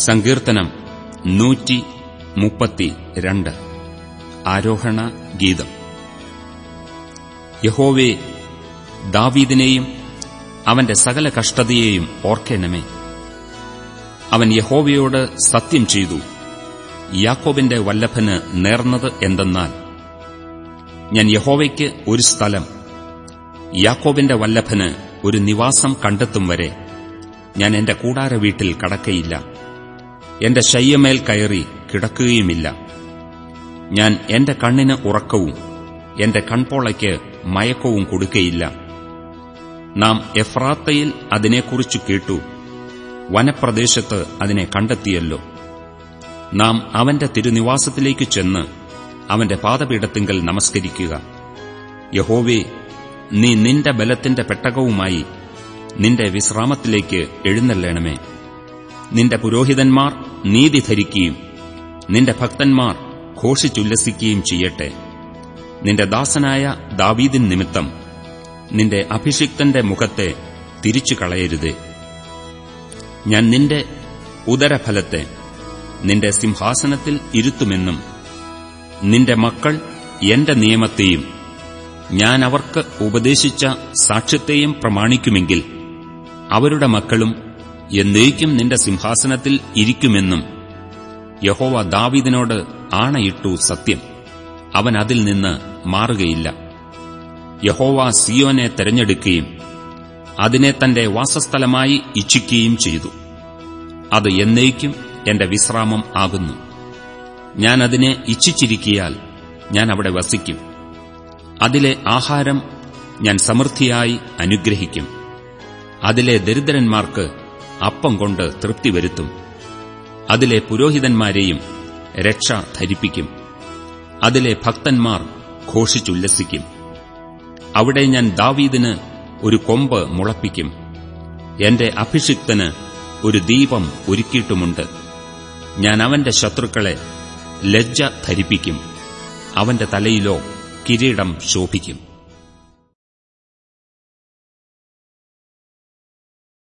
സങ്കീർത്തനം നൂറ്റി മുപ്പത്തി രണ്ട് ആരോഹണ ഗീതം. യഹോവേ ദാവീദിനെയും അവന്റെ സകല കഷ്ടതയെയും ഓർക്കേണമേ. അവൻ യഹോവയോട് സത്യം ചെയ്തു. യാക്കോബിന്റെ വല്ലഭന് നേർന്നത് എന്തെന്നാൽ ഞാൻ യഹോവയ്ക്ക് ഒരു സ്ഥലം യാക്കോബിന്റെ വല്ലഭന് ഒരു നിവാസം കണ്ടെത്തും വരെ ഞാൻ എന്റെ കൂടാര വീട്ടിൽ കടക്കയില്ല. എന്റെ ശയ്യമേൽ കയറി കിടക്കുകയുമില്ല. ഞാൻ എന്റെ കണ്ണിന് ഉറക്കവും എന്റെ കൺപോളയ്ക്ക് മയക്കവും കൊടുക്കയില്ല. നാം എഫ്രാത്തയിൽ അതിനെക്കുറിച്ച് കേട്ടു. വനപ്രദേശത്ത് അതിനെ കണ്ടെത്തിയല്ലോ. നാം അവന്റെ തിരുനിവാസത്തിലേക്ക് ചെന്ന് അവന്റെ പാദപീഠത്തിങ്കൽ നമസ്കരിക്കുക. യഹോവേ നീ നിന്റെ ബലത്തിന്റെ പെട്ടകവുമായി നിന്റെ വിശ്രാമത്തിലേക്ക് എഴുന്നല്ലേണമേ നിന്റെ പുരോഹിതന്മാർ നീതി ധരിക്കുകയും നിന്റെ ഭക്തന്മാർ ഘോഷിച്ചുല്ലസിക്കുകയും ചെയ്യട്ടെ. നിന്റെ ദാസനായ ദാവീദിൻ നിമിത്തം നിന്റെ അഭിഷിക്തന്റെ മുഖത്തെ തിരിച്ചു കളയരുതേ ഞാൻ നിന്റെ ഉദരഫലത്തെ നിന്റെ സിംഹാസനത്തിൽ ഇരുത്തുമെന്നും നിന്റെ മക്കൾ എന്റെ നിയമത്തെയും ഞാൻ അവർക്ക് ഉപദേശിച്ച സാക്ഷ്യത്തെയും പ്രമാണിക്കുമെങ്കിൽ അവരുടെ മക്കളും എന്നേക്കും നിന്റെ സിംഹാസനത്തിൽ ഇരിക്കുമെന്നും യഹോവ ദാവീദിനോട് ആണയിട്ടു സത്യം. അവൻ അതിൽ നിന്ന് മാറുകയില്ല. യഹോവ സിയോനെ തെരഞ്ഞെടുക്കുകയും അതിനെ തന്റെ വാസസ്ഥലമായി ഇച്ഛിക്കുകയും ചെയ്തു. അത് എന്നേക്കും എന്റെ വിശ്രാമം ആകുന്നു. ഞാൻ അതിനെ ഇച്ഛിച്ചിരിക്കിയാൽ ഞാൻ അവിടെ വസിക്കും. അതിലെ ആഹാരം ഞാൻ സമൃദ്ധിയായി അനുഗ്രഹിക്കും. അതിലെ ദരിദ്രന്മാർക്ക് അപ്പം കൊണ്ട് തൃപ്തി വരുത്തും. അതിലെ പുരോഹിതന്മാരെയും രക്ഷ ധരിപ്പിക്കും. അതിലെ ഭക്തന്മാർ ഘോഷിച്ചുല്ലസിക്കും. അവിടെ ഞാൻ ദാവീദിന് ഒരു കൊമ്പ് മുളപ്പിക്കും. എന്റെ അഭിഷിക്തന് ഒരു ദീപം ഒരുക്കിയിട്ടുമുണ്ട്. ഞാൻ അവന്റെ ശത്രുക്കളെ ലജ്ജ ധരിപ്പിക്കും. അവന്റെ തലയിലോ കിരീടം ശോഭിക്കും.